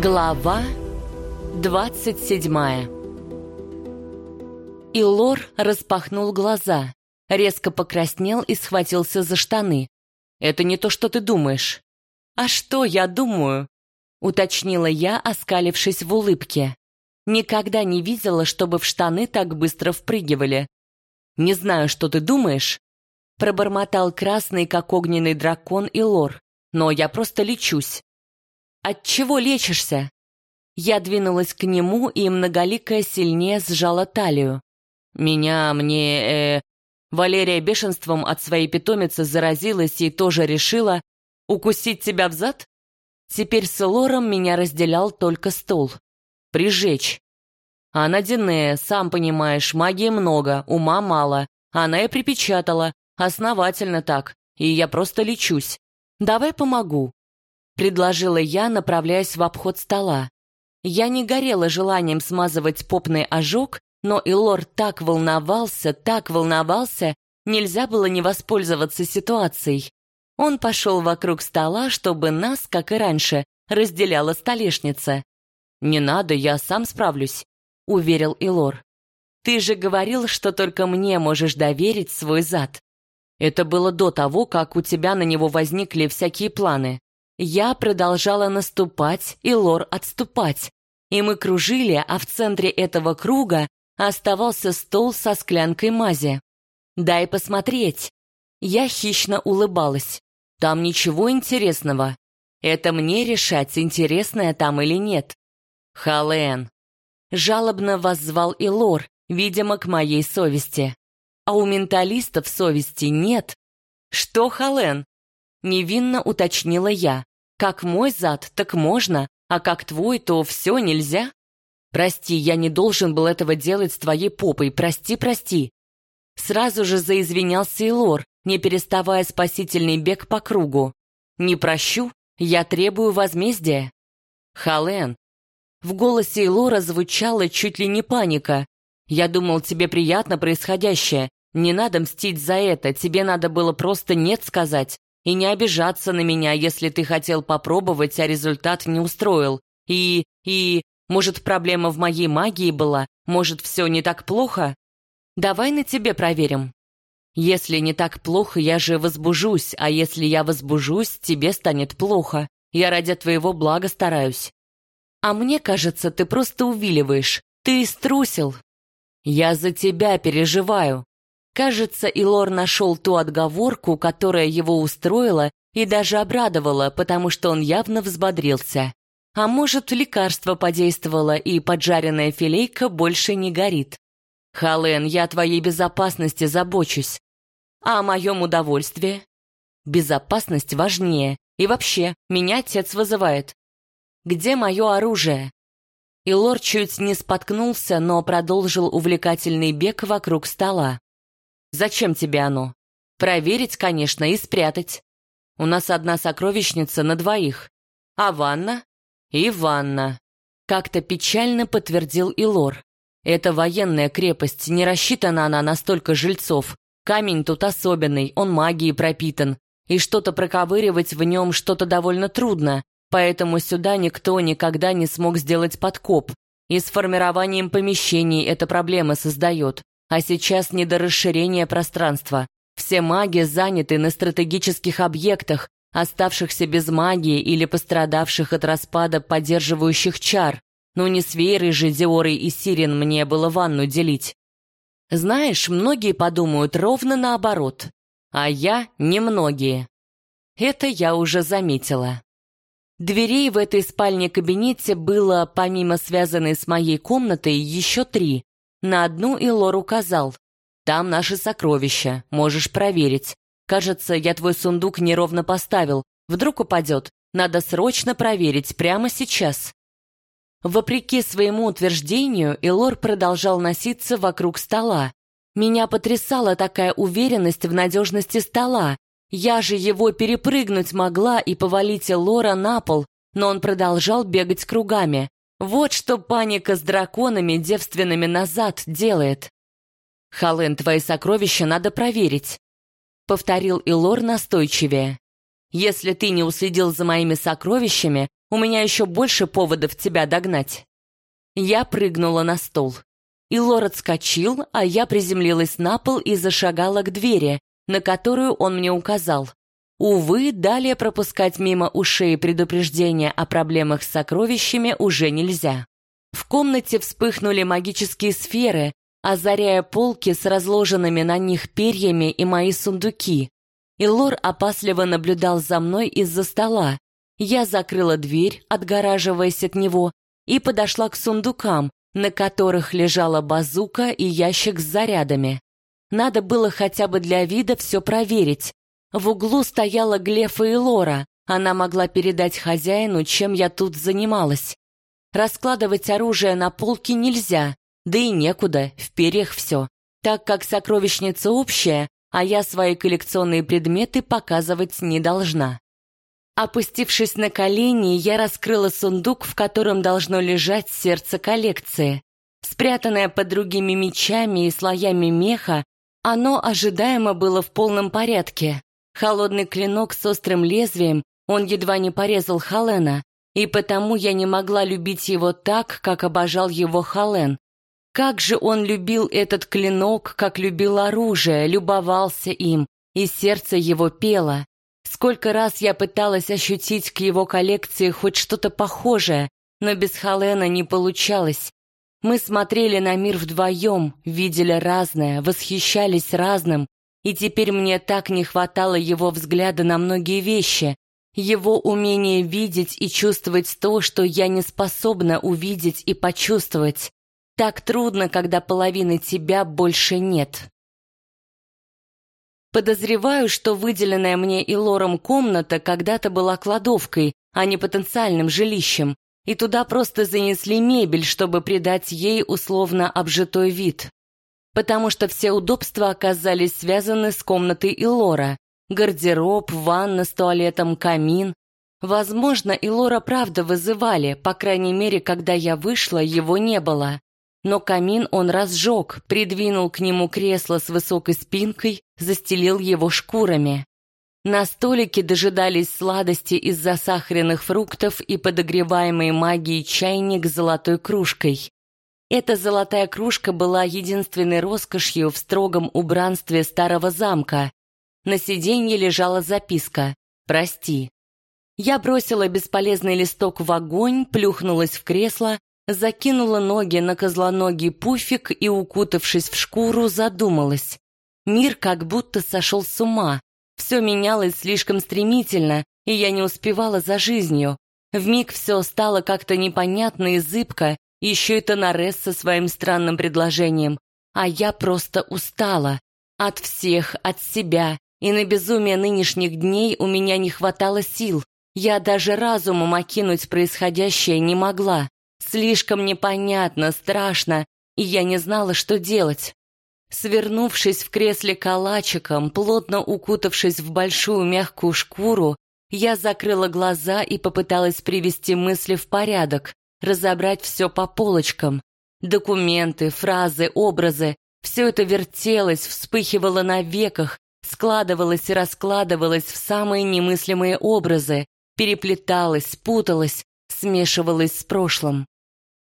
Глава 27 Илор распахнул глаза, резко покраснел и схватился за штаны. «Это не то, что ты думаешь». «А что я думаю?» — уточнила я, оскалившись в улыбке. Никогда не видела, чтобы в штаны так быстро впрыгивали. «Не знаю, что ты думаешь», — пробормотал красный, как огненный дракон Илор, «но я просто лечусь». От чего лечишься?» Я двинулась к нему, и многоликая сильнее сжала талию. «Меня, мне, э, Валерия бешенством от своей питомицы заразилась и тоже решила укусить тебя в зад? Теперь с Лором меня разделял только стол. Прижечь. А на Динея, сам понимаешь, магии много, ума мало. Она и припечатала, основательно так, и я просто лечусь. Давай помогу предложила я, направляясь в обход стола. Я не горела желанием смазывать попный ожог, но Илор так волновался, так волновался, нельзя было не воспользоваться ситуацией. Он пошел вокруг стола, чтобы нас, как и раньше, разделяла столешница. «Не надо, я сам справлюсь», — уверил Илор. «Ты же говорил, что только мне можешь доверить свой зад». Это было до того, как у тебя на него возникли всякие планы. Я продолжала наступать, и Лор отступать. И мы кружили, а в центре этого круга оставался стол со склянкой мази. «Дай посмотреть». Я хищно улыбалась. «Там ничего интересного. Это мне решать, интересное там или нет». «Хален». Жалобно воззвал и Лор, видимо, к моей совести. А у менталистов совести нет. «Что, Хален?» Невинно уточнила я. Как мой зад, так можно, а как твой, то все нельзя. Прости, я не должен был этого делать с твоей попой, прости, прости. Сразу же заизвинялся и Лор, не переставая спасительный бег по кругу. Не прощу, я требую возмездия. Хален. В голосе Илора звучала чуть ли не паника. Я думал, тебе приятно происходящее. Не надо мстить за это, тебе надо было просто «нет» сказать. И не обижаться на меня, если ты хотел попробовать, а результат не устроил. И... и... Может, проблема в моей магии была? Может, все не так плохо? Давай на тебе проверим. Если не так плохо, я же возбужусь, а если я возбужусь, тебе станет плохо. Я ради твоего блага стараюсь. А мне кажется, ты просто увиливаешь. Ты струсил. Я за тебя переживаю. Кажется, Илор нашел ту отговорку, которая его устроила и даже обрадовала, потому что он явно взбодрился. А может, лекарство подействовало, и поджаренная филейка больше не горит. Хален, я о твоей безопасности забочусь. А о моем удовольствии? Безопасность важнее. И вообще, меня отец вызывает. Где мое оружие? Илор чуть не споткнулся, но продолжил увлекательный бег вокруг стола. Зачем тебе оно? Проверить, конечно, и спрятать. У нас одна сокровищница на двоих. А ванна? И ванна. Как-то печально подтвердил Илор. Это военная крепость, не рассчитана она на столько жильцов. Камень тут особенный, он магией пропитан. И что-то проковыривать в нем что-то довольно трудно, поэтому сюда никто никогда не смог сделать подкоп. И с формированием помещений эта проблема создает. А сейчас не до расширения пространства. Все маги заняты на стратегических объектах, оставшихся без магии или пострадавших от распада поддерживающих чар. Но не с Вейрой же Диорой и Сирен мне было ванну делить. Знаешь, многие подумают ровно наоборот. А я немногие. Это я уже заметила. Дверей в этой спальне-кабинете было, помимо связанной с моей комнатой, еще три. На одну Илор указал. «Там наши сокровища, можешь проверить. Кажется, я твой сундук неровно поставил. Вдруг упадет. Надо срочно проверить, прямо сейчас». Вопреки своему утверждению, Илор продолжал носиться вокруг стола. Меня потрясала такая уверенность в надежности стола. Я же его перепрыгнуть могла и повалить Элора на пол, но он продолжал бегать кругами. Вот что паника с драконами девственными назад делает. Хален, твои сокровища надо проверить, повторил Илор настойчивее. Если ты не уследил за моими сокровищами, У меня еще больше поводов тебя догнать». Я прыгнула на стол. И Лор отскочил, а я приземлилась на пол и зашагала к двери, на которую он мне указал. Увы, далее пропускать мимо ушей предупреждения о проблемах с сокровищами уже нельзя. В комнате вспыхнули магические сферы, озаряя полки с разложенными на них перьями и мои сундуки. И Лор опасливо наблюдал за мной из-за стола. Я закрыла дверь, отгораживаясь от него, и подошла к сундукам, на которых лежала базука и ящик с зарядами. Надо было хотя бы для вида все проверить. В углу стояла Глефа и Лора. Она могла передать хозяину, чем я тут занималась. Раскладывать оружие на полке нельзя, да и некуда, в перьях все. Так как сокровищница общая, а я свои коллекционные предметы показывать не должна. Опустившись на колени, я раскрыла сундук, в котором должно лежать сердце коллекции. Спрятанное под другими мечами и слоями меха, оно ожидаемо было в полном порядке. Холодный клинок с острым лезвием, он едва не порезал Халена, и потому я не могла любить его так, как обожал его Хален. Как же он любил этот клинок, как любил оружие, любовался им, и сердце его пело. Сколько раз я пыталась ощутить к его коллекции хоть что-то похожее, но без Халена не получалось. Мы смотрели на мир вдвоем, видели разное, восхищались разным, и теперь мне так не хватало его взгляда на многие вещи, его умение видеть и чувствовать то, что я не способна увидеть и почувствовать. Так трудно, когда половины тебя больше нет. Подозреваю, что выделенная мне и Лором комната когда-то была кладовкой, а не потенциальным жилищем, и туда просто занесли мебель, чтобы придать ей условно обжитой вид. Потому что все удобства оказались связаны с комнатой Илора. Гардероб, ванна с туалетом, камин. Возможно, Илора правда вызывали, по крайней мере, когда я вышла, его не было. Но камин он разжег, придвинул к нему кресло с высокой спинкой, застелил его шкурами. На столике дожидались сладости из засахаренных фруктов и подогреваемый магией чайник с золотой кружкой. Эта золотая кружка была единственной роскошью в строгом убранстве старого замка. На сиденье лежала записка «Прости». Я бросила бесполезный листок в огонь, плюхнулась в кресло, закинула ноги на козлоногий пуфик и, укутавшись в шкуру, задумалась. Мир как будто сошел с ума. Все менялось слишком стремительно, и я не успевала за жизнью. Вмиг все стало как-то непонятно и зыбко, еще и Тонарес со своим странным предложением. А я просто устала. От всех, от себя. И на безумие нынешних дней у меня не хватало сил. Я даже разумом окинуть происходящее не могла. Слишком непонятно, страшно, и я не знала, что делать. Свернувшись в кресле калачиком, плотно укутавшись в большую мягкую шкуру, я закрыла глаза и попыталась привести мысли в порядок, разобрать все по полочкам. Документы, фразы, образы — все это вертелось, вспыхивало на веках, складывалось и раскладывалось в самые немыслимые образы, переплеталось, путалось, смешивалось с прошлым.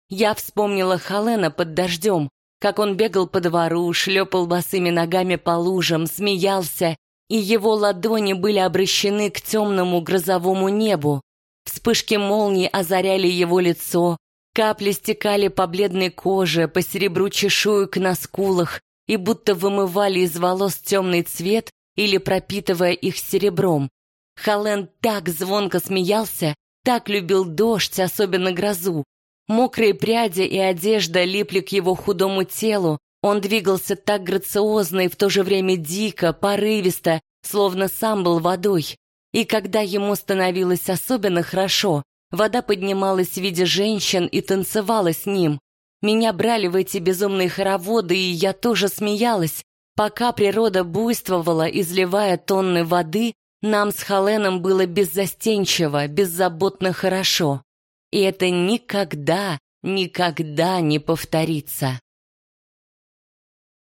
Я вспомнила Халена под дождем, как он бегал по двору, шлепал босыми ногами по лужам, смеялся, и его ладони были обращены к темному грозовому небу. Вспышки молний озаряли его лицо, капли стекали по бледной коже, по серебру чешуек на скулах и будто вымывали из волос темный цвет или пропитывая их серебром. Хален так звонко смеялся, так любил дождь, особенно грозу, Мокрые пряди и одежда липли к его худому телу. Он двигался так грациозно и в то же время дико, порывисто, словно сам был водой. И когда ему становилось особенно хорошо, вода поднималась в виде женщин и танцевала с ним. Меня брали в эти безумные хороводы, и я тоже смеялась. Пока природа буйствовала, изливая тонны воды, нам с Халеном было беззастенчиво, беззаботно хорошо и это никогда, никогда не повторится.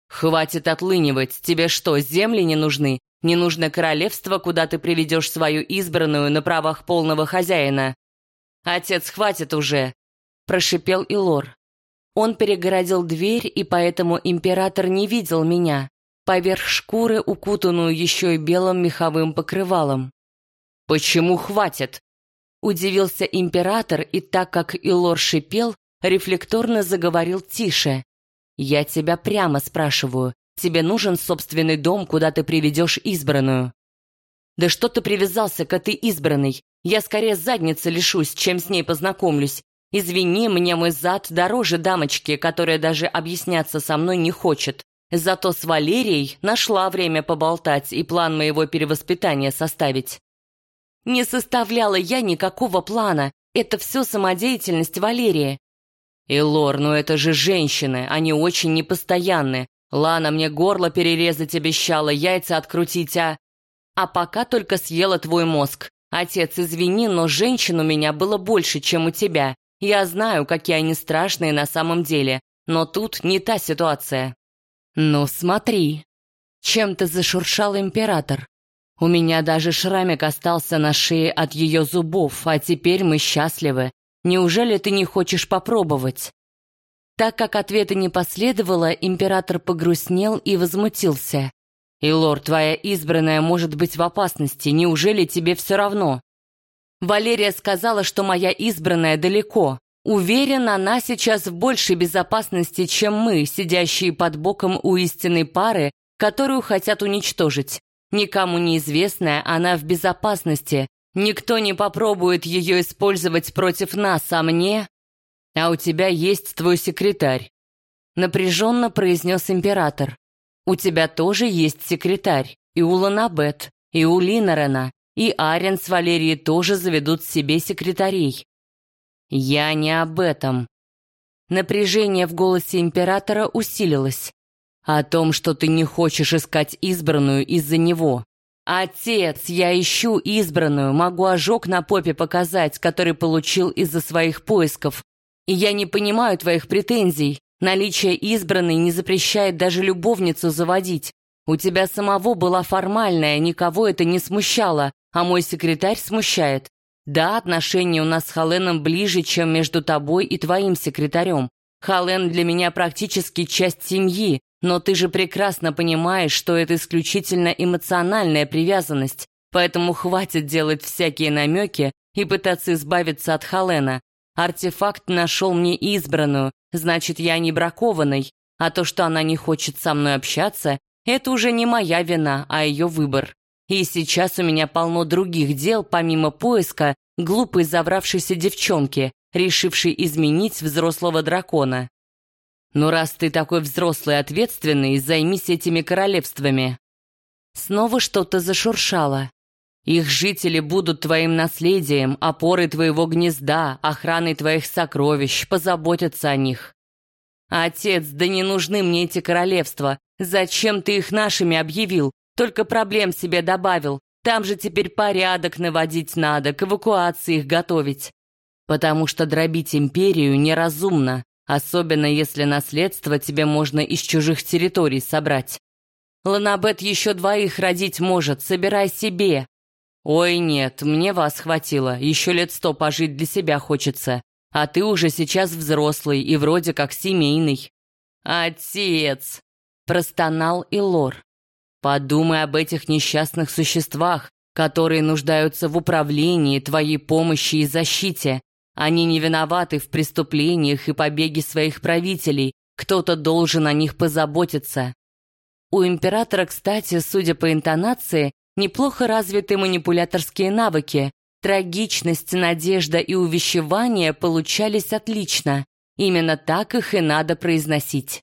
«Хватит отлынивать, тебе что, земли не нужны? Не нужно королевство, куда ты приведешь свою избранную на правах полного хозяина?» «Отец, хватит уже!» – прошипел Илор. Он перегородил дверь, и поэтому император не видел меня, поверх шкуры, укутанную еще и белым меховым покрывалом. «Почему хватит?» Удивился император, и так как Илор шипел, рефлекторно заговорил тише. «Я тебя прямо спрашиваю, тебе нужен собственный дом, куда ты приведешь избранную?» «Да что ты привязался к этой избранной? Я скорее задницы лишусь, чем с ней познакомлюсь. Извини, мне мой зад дороже дамочки, которая даже объясняться со мной не хочет. Зато с Валерией нашла время поболтать и план моего перевоспитания составить. Не составляла я никакого плана. Это все самодеятельность Валерии. Илор, ну это же женщины, они очень непостоянны. Лана мне горло перерезать обещала, яйца открутить, а... А пока только съела твой мозг. Отец, извини, но женщин у меня было больше, чем у тебя. Я знаю, какие они страшные на самом деле, но тут не та ситуация. Ну, смотри. Чем-то зашуршал император. У меня даже шрамик остался на шее от ее зубов, а теперь мы счастливы. Неужели ты не хочешь попробовать? Так как ответа не последовало, император погрустнел и возмутился. «Илор, твоя избранная может быть в опасности, неужели тебе все равно?» Валерия сказала, что моя избранная далеко. Уверен, она сейчас в большей безопасности, чем мы, сидящие под боком у истинной пары, которую хотят уничтожить. Никому неизвестная, она в безопасности. Никто не попробует ее использовать против нас, а мне... А у тебя есть твой секретарь. Напряженно произнес император. У тебя тоже есть секретарь. И у Ланабет, и у Линорена, и Арен с Валерией тоже заведут себе секретарей. Я не об этом. Напряжение в голосе императора усилилось. О том, что ты не хочешь искать избранную из-за него. Отец, я ищу избранную, могу ожог на попе показать, который получил из-за своих поисков. И я не понимаю твоих претензий. Наличие избранной не запрещает даже любовницу заводить. У тебя самого была формальная, никого это не смущало, а мой секретарь смущает. Да, отношения у нас с Халеном ближе, чем между тобой и твоим секретарем. Хален для меня практически часть семьи, но ты же прекрасно понимаешь, что это исключительно эмоциональная привязанность, поэтому хватит делать всякие намеки и пытаться избавиться от Халена. Артефакт нашел мне избранную, значит, я не бракованный, а то, что она не хочет со мной общаться, это уже не моя вина, а ее выбор. И сейчас у меня полно других дел, помимо поиска глупой завравшейся девчонки, решившей изменить взрослого дракона. «Ну, раз ты такой взрослый и ответственный, займись этими королевствами». Снова что-то зашуршало. Их жители будут твоим наследием, опорой твоего гнезда, охраной твоих сокровищ, позаботятся о них. Отец, да не нужны мне эти королевства. Зачем ты их нашими объявил? Только проблем себе добавил. Там же теперь порядок наводить надо, к эвакуации их готовить. Потому что дробить империю неразумно, особенно если наследство тебе можно из чужих территорий собрать. Ланабет еще двоих родить может, собирай себе. Ой, нет, мне вас хватило, еще лет сто пожить для себя хочется. А ты уже сейчас взрослый и вроде как семейный. Отец! Простонал Илор. Подумай об этих несчастных существах, которые нуждаются в управлении, твоей помощи и защите. Они не виноваты в преступлениях и побеге своих правителей. Кто-то должен о них позаботиться. У императора, кстати, судя по интонации, неплохо развиты манипуляторские навыки. Трагичность, надежда и увещевание получались отлично. Именно так их и надо произносить.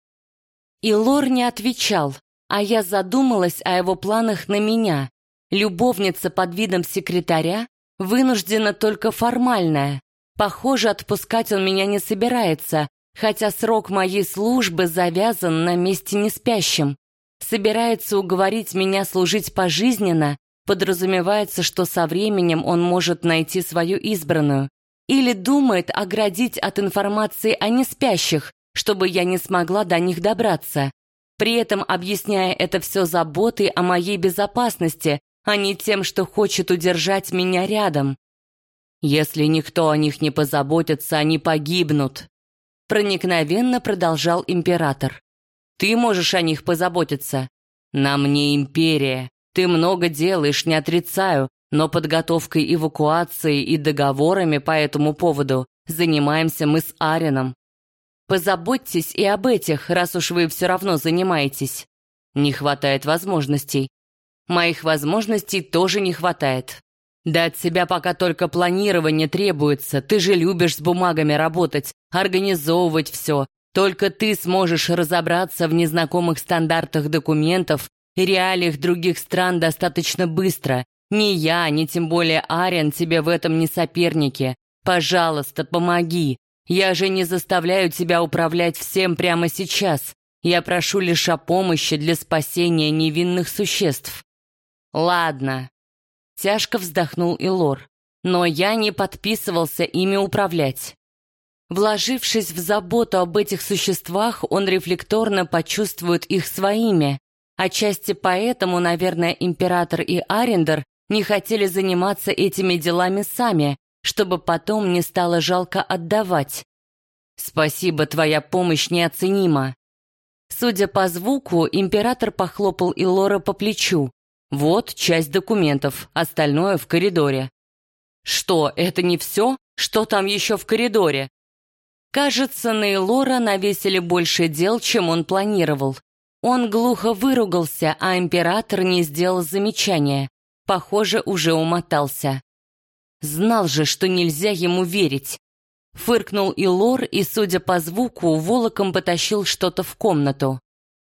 И Лор не отвечал, а я задумалась о его планах на меня. Любовница под видом секретаря вынуждена только формальная. Похоже, отпускать он меня не собирается, хотя срок моей службы завязан на месте неспящим. Собирается уговорить меня служить пожизненно, подразумевается, что со временем он может найти свою избранную. Или думает оградить от информации о неспящих, чтобы я не смогла до них добраться при этом объясняя это все заботой о моей безопасности, а не тем, что хочет удержать меня рядом. Если никто о них не позаботится, они погибнут. Проникновенно продолжал император. Ты можешь о них позаботиться. На мне империя. Ты много делаешь, не отрицаю, но подготовкой эвакуации и договорами по этому поводу занимаемся мы с Арином. Позаботьтесь и об этих, раз уж вы все равно занимаетесь. Не хватает возможностей. Моих возможностей тоже не хватает. Да от себя пока только планирование требуется. Ты же любишь с бумагами работать, организовывать все. Только ты сможешь разобраться в незнакомых стандартах документов и реалиях других стран достаточно быстро. Ни я, ни тем более Ариан тебе в этом не соперники. Пожалуйста, помоги. Я же не заставляю тебя управлять всем прямо сейчас. Я прошу лишь о помощи для спасения невинных существ. Ладно, Тяжко вздохнул Илор. Но я не подписывался ими управлять. Вложившись в заботу об этих существах, он рефлекторно почувствует их своими. Отчасти поэтому, наверное, император и Арендер не хотели заниматься этими делами сами, чтобы потом не стало жалко отдавать. «Спасибо, твоя помощь неоценима». Судя по звуку, император похлопал Илора по плечу. Вот часть документов, остальное в коридоре. Что, это не все? Что там еще в коридоре? Кажется, на Элора навесили больше дел, чем он планировал. Он глухо выругался, а император не сделал замечания. Похоже, уже умотался. Знал же, что нельзя ему верить. Фыркнул Илор и, судя по звуку, волоком потащил что-то в комнату.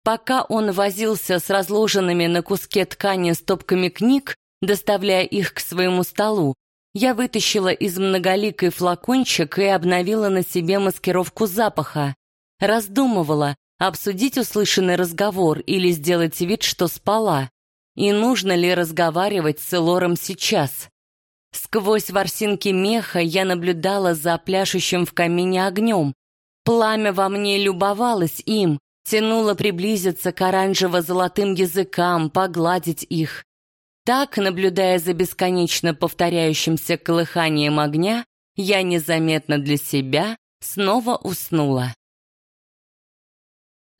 Пока он возился с разложенными на куске ткани стопками книг, доставляя их к своему столу, я вытащила из многоликой флакончик и обновила на себе маскировку запаха. Раздумывала, обсудить услышанный разговор или сделать вид, что спала. И нужно ли разговаривать с Элором сейчас? Сквозь ворсинки меха я наблюдала за пляшущим в камине огнем. Пламя во мне любовалось им, тянуло приблизиться к оранжево-золотым языкам, погладить их. Так, наблюдая за бесконечно повторяющимся колыханием огня, я незаметно для себя снова уснула.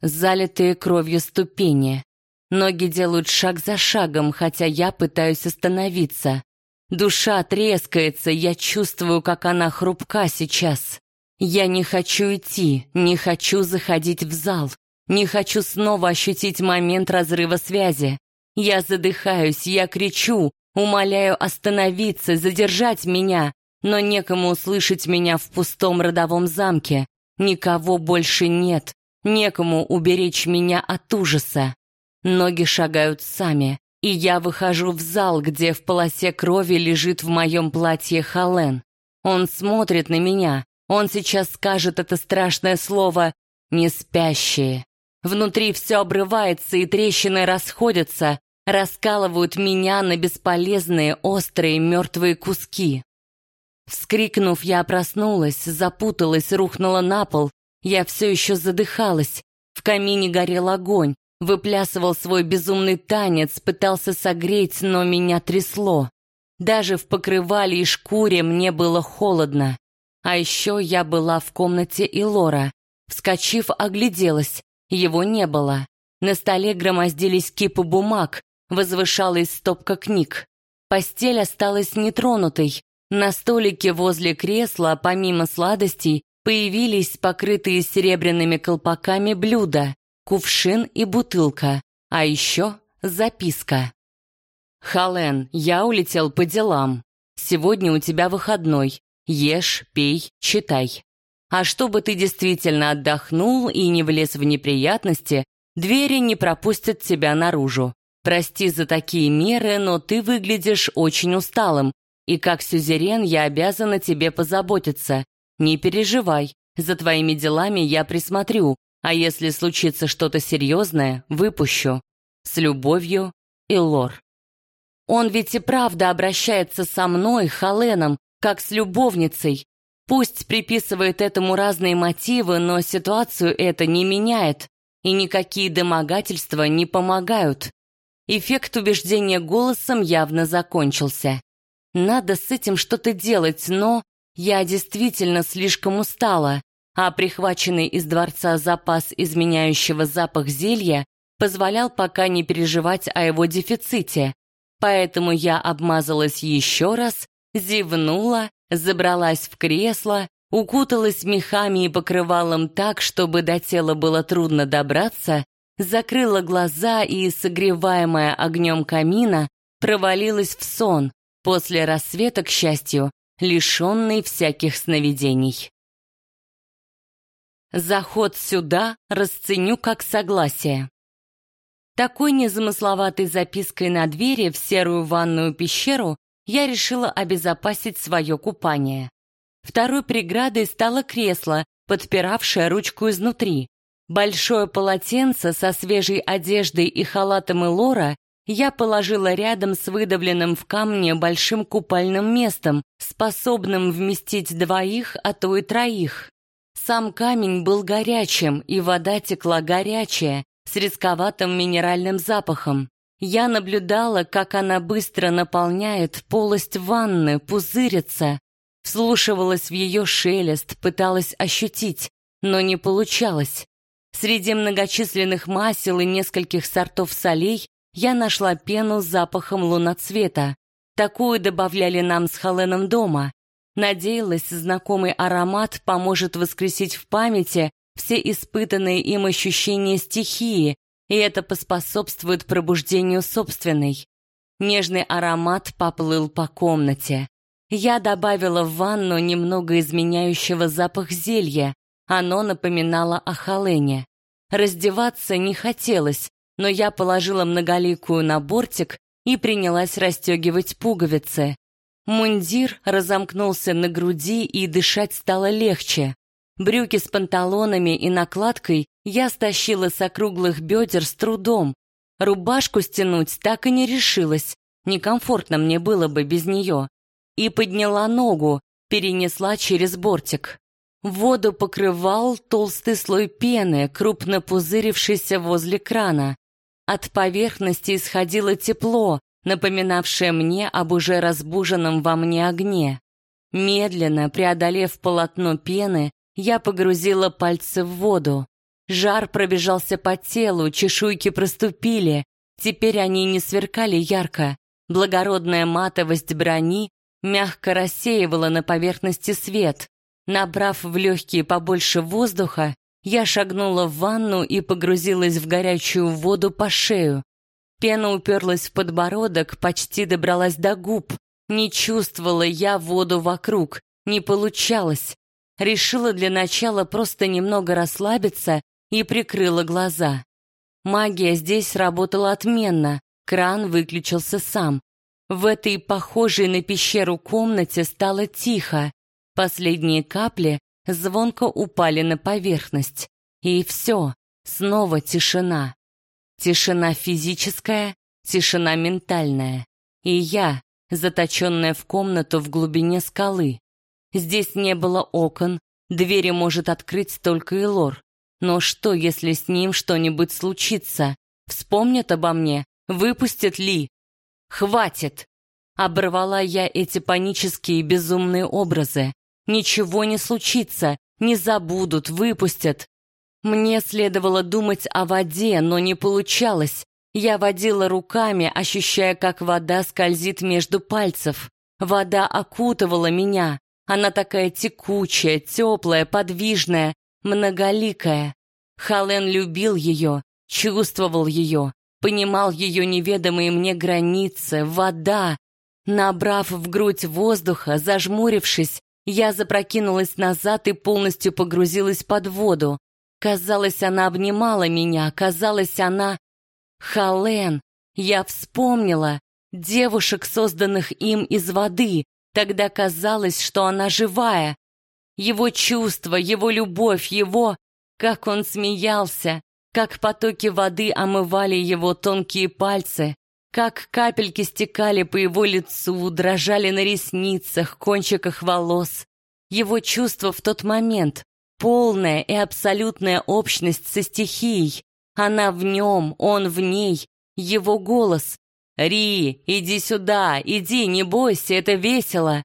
Залитые кровью ступени. Ноги делают шаг за шагом, хотя я пытаюсь остановиться. Душа трескается, я чувствую, как она хрупка сейчас. Я не хочу идти, не хочу заходить в зал. Не хочу снова ощутить момент разрыва связи. Я задыхаюсь, я кричу, умоляю остановиться, задержать меня, но некому услышать меня в пустом родовом замке. Никого больше нет, некому уберечь меня от ужаса. Ноги шагают сами, и я выхожу в зал, где в полосе крови лежит в моем платье Хален. Он смотрит на меня, он сейчас скажет это страшное слово «не спящие». Внутри все обрывается, и трещины расходятся, раскалывают меня на бесполезные, острые, мертвые куски. Вскрикнув, я проснулась, запуталась, рухнула на пол. Я все еще задыхалась. В камине горел огонь, выплясывал свой безумный танец, пытался согреть, но меня трясло. Даже в покрывале и шкуре мне было холодно. А еще я была в комнате Илора. Вскочив, огляделась. Его не было. На столе громоздились кипы бумаг, возвышалась стопка книг. Постель осталась нетронутой. На столике возле кресла, помимо сладостей, появились покрытые серебряными колпаками блюда, кувшин и бутылка, а еще записка. «Хален, я улетел по делам. Сегодня у тебя выходной. Ешь, пей, читай. А чтобы ты действительно отдохнул и не влез в неприятности, двери не пропустят тебя наружу. Прости за такие меры, но ты выглядишь очень усталым, и как сюзерен я обязана тебе позаботиться. Не переживай, за твоими делами я присмотрю, а если случится что-то серьезное, выпущу. С любовью, Илор. Он ведь и правда обращается со мной, Халеном, как с любовницей, Пусть приписывает этому разные мотивы, но ситуацию это не меняет, и никакие домогательства не помогают. Эффект убеждения голосом явно закончился. Надо с этим что-то делать, но я действительно слишком устала, а прихваченный из дворца запас изменяющего запах зелья позволял пока не переживать о его дефиците. Поэтому я обмазалась еще раз, зевнула, забралась в кресло, укуталась мехами и покрывалом так, чтобы до тела было трудно добраться, закрыла глаза и, согреваемая огнем камина, провалилась в сон, после рассвета, к счастью, лишенный всяких сновидений. Заход сюда расценю как согласие. Такой незамысловатой запиской на двери в серую ванную пещеру я решила обезопасить свое купание. Второй преградой стало кресло, подпиравшее ручку изнутри. Большое полотенце со свежей одеждой и халатом Элора я положила рядом с выдавленным в камне большим купальным местом, способным вместить двоих, а то и троих. Сам камень был горячим, и вода текла горячая, с рисковатым минеральным запахом. Я наблюдала, как она быстро наполняет полость ванны, пузырится, вслушивалась в ее шелест, пыталась ощутить, но не получалось. Среди многочисленных масел и нескольких сортов солей я нашла пену с запахом луноцвета. Такую добавляли нам с Холеном дома. Надеялась, знакомый аромат поможет воскресить в памяти все испытанные им ощущения стихии, и это поспособствует пробуждению собственной. Нежный аромат поплыл по комнате. Я добавила в ванну немного изменяющего запах зелья. Оно напоминало о Холене. Раздеваться не хотелось, но я положила многоликую на бортик и принялась расстегивать пуговицы. Мундир разомкнулся на груди, и дышать стало легче. Брюки с панталонами и накладкой я стащила с округлых бедер с трудом. Рубашку стянуть так и не решилась, некомфортно мне было бы без нее. И подняла ногу, перенесла через бортик. Воду покрывал толстый слой пены, крупно пузырившийся возле крана. От поверхности исходило тепло, напоминавшее мне об уже разбуженном во мне огне. Медленно, преодолев полотно пены, я погрузила пальцы в воду. Жар пробежался по телу, чешуйки проступили. Теперь они не сверкали ярко. Благородная матовость брони мягко рассеивала на поверхности свет. Набрав в легкие побольше воздуха, я шагнула в ванну и погрузилась в горячую воду по шею. Пена уперлась в подбородок, почти добралась до губ. Не чувствовала я воду вокруг, не получалось. Решила для начала просто немного расслабиться и прикрыла глаза. Магия здесь работала отменно, кран выключился сам. В этой похожей на пещеру комнате стало тихо. Последние капли звонко упали на поверхность. И все, снова тишина. Тишина физическая, тишина ментальная. И я, заточенная в комнату в глубине скалы. Здесь не было окон, двери может открыть только Илор. Но что, если с ним что-нибудь случится? Вспомнят обо мне? Выпустят ли? Хватит! Оборвала я эти панические безумные образы. Ничего не случится, не забудут, выпустят. Мне следовало думать о воде, но не получалось. Я водила руками, ощущая, как вода скользит между пальцев. Вода окутывала меня. Она такая текучая, теплая, подвижная, многоликая. Хален любил ее, чувствовал ее, понимал ее неведомые мне границы, вода. Набрав в грудь воздуха, зажмурившись, я запрокинулась назад и полностью погрузилась под воду. Казалось, она обнимала меня, казалось, она... Хален! Я вспомнила девушек, созданных им из воды. Тогда казалось, что она живая. Его чувства, его любовь, его... Как он смеялся, как потоки воды омывали его тонкие пальцы, как капельки стекали по его лицу, дрожали на ресницах, кончиках волос. Его чувство в тот момент, полная и абсолютная общность со стихией. Она в нем, он в ней, его голос. «Ри, иди сюда, иди, не бойся, это весело!»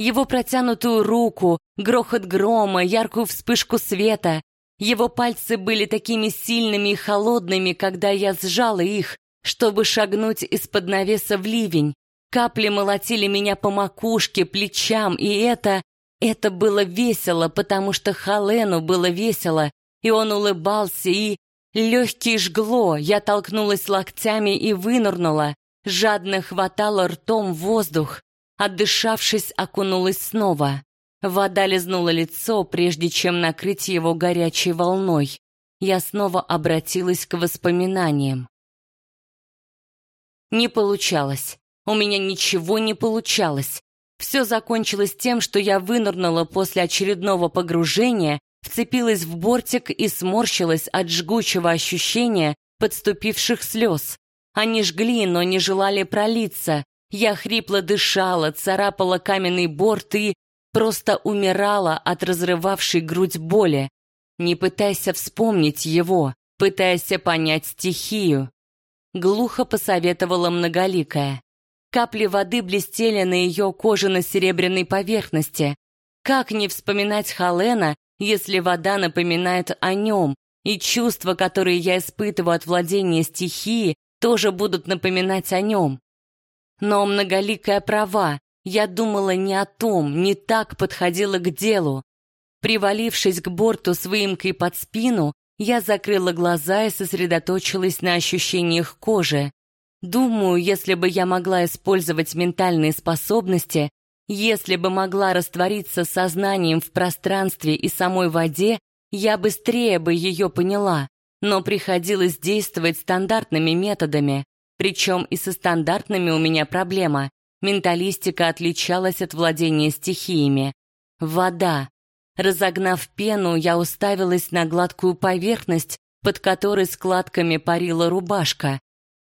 Его протянутую руку, грохот грома, яркую вспышку света. Его пальцы были такими сильными и холодными, когда я сжала их, чтобы шагнуть из-под навеса в ливень. Капли молотили меня по макушке, плечам, и это... Это было весело, потому что Халену было весело, и он улыбался, и... Легкие жгло, я толкнулась локтями и вынырнула, жадно хватала ртом воздух, отдышавшись, окунулась снова. Вода лизнула лицо, прежде чем накрыть его горячей волной. Я снова обратилась к воспоминаниям. Не получалось. У меня ничего не получалось. Все закончилось тем, что я вынырнула после очередного погружения, вцепилась в бортик и сморщилась от жгучего ощущения подступивших слез. Они жгли, но не желали пролиться. Я хрипло дышала, царапала каменный борт и просто умирала от разрывавшей грудь боли. Не пытайся вспомнить его, пытайся понять стихию. Глухо посоветовала многоликая. Капли воды блестели на ее кожано-серебряной поверхности. Как не вспоминать Халена, если вода напоминает о нем, и чувства, которые я испытываю от владения стихией, тоже будут напоминать о нем. Но многоликая права, я думала не о том, не так подходила к делу. Привалившись к борту с выемкой под спину, я закрыла глаза и сосредоточилась на ощущениях кожи. Думаю, если бы я могла использовать ментальные способности, если бы могла раствориться сознанием в пространстве и самой воде, я быстрее бы ее поняла, но приходилось действовать стандартными методами, причем и со стандартными у меня проблема. Менталистика отличалась от владения стихиями. Вода. Разогнав пену, я уставилась на гладкую поверхность, под которой складками парила рубашка.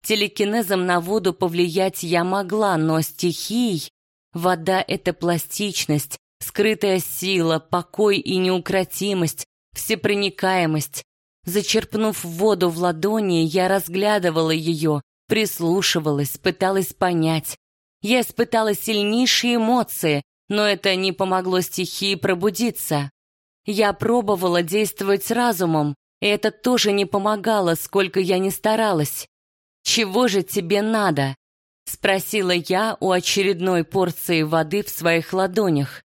Телекинезом на воду повлиять я могла, но стихией... Вода — это пластичность, скрытая сила, покой и неукротимость, всепроникаемость. Зачерпнув воду в ладони, я разглядывала ее, прислушивалась, пыталась понять. Я испытала сильнейшие эмоции, но это не помогло стихии пробудиться. Я пробовала действовать разумом, и это тоже не помогало, сколько я ни старалась. «Чего же тебе надо?» — спросила я у очередной порции воды в своих ладонях.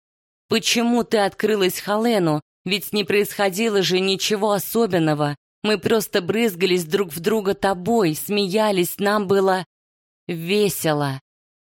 «Почему ты открылась Халену? Ведь не происходило же ничего особенного. Мы просто брызгались друг в друга тобой, смеялись, нам было весело.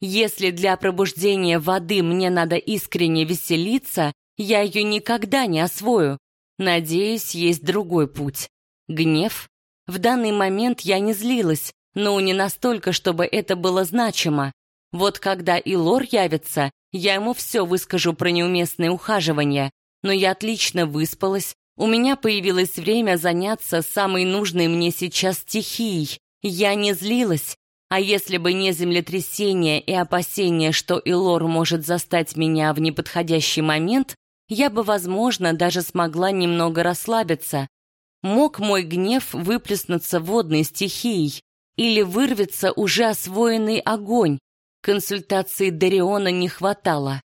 Если для пробуждения воды мне надо искренне веселиться, я ее никогда не освою. Надеюсь, есть другой путь. Гнев? В данный момент я не злилась, но не настолько, чтобы это было значимо. Вот когда Илор явится, я ему все выскажу про неуместное ухаживание, но я отлично выспалась, у меня появилось время заняться самой нужной мне сейчас стихией. Я не злилась, а если бы не землетрясение и опасение, что Илор может застать меня в неподходящий момент, я бы, возможно, даже смогла немного расслабиться. Мог мой гнев выплеснуться водной стихией, или вырвется уже освоенный огонь. Консультации Дариона не хватало.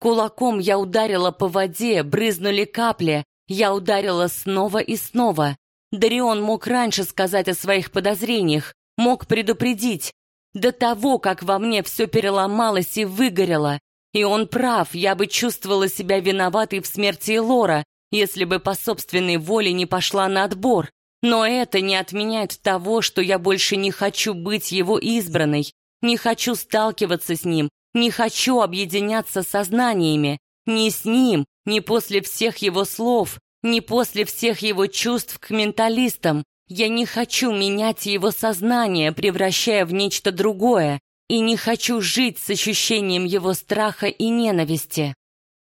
Кулаком я ударила по воде, брызнули капли. Я ударила снова и снова. Дарион мог раньше сказать о своих подозрениях, мог предупредить. До того, как во мне все переломалось и выгорело. И он прав, я бы чувствовала себя виноватой в смерти Лора, если бы по собственной воле не пошла на отбор. Но это не отменяет того, что я больше не хочу быть его избранной, не хочу сталкиваться с ним, не хочу объединяться сознаниями, ни с ним, ни после всех его слов, ни после всех его чувств к менталистам. Я не хочу менять его сознание, превращая в нечто другое, и не хочу жить с ощущением его страха и ненависти.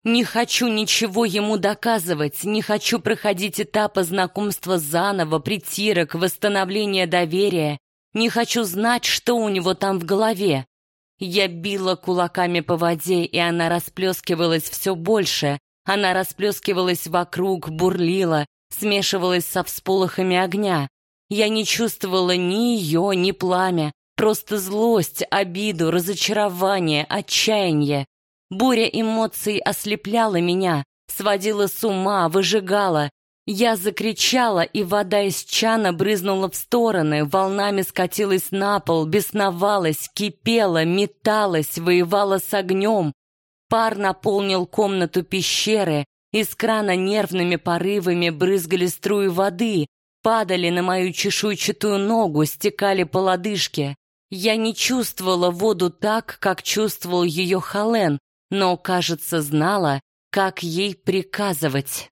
Не хочу ничего ему доказывать, не хочу проходить этапы знакомства заново, притирок, восстановления доверия. Не хочу знать, что у него там в голове. Я била кулаками по воде, и она расплескивалась все больше. Она расплескивалась вокруг, бурлила, смешивалась со всполохами огня. Я не чувствовала ни ее, ни пламя. Просто злость, обиду, разочарование, отчаяние. Буря эмоций ослепляла меня, сводила с ума, выжигала. Я закричала, и вода из чана брызнула в стороны, волнами скатилась на пол, бесновалась, кипела, металась, воевала с огнем. Пар наполнил комнату пещеры, из крана нервными порывами брызгали струи воды, падали на мою чешуйчатую ногу, стекали по лодыжке. Я не чувствовала воду так, как чувствовал ее Хален, но, кажется, знала, как ей приказывать.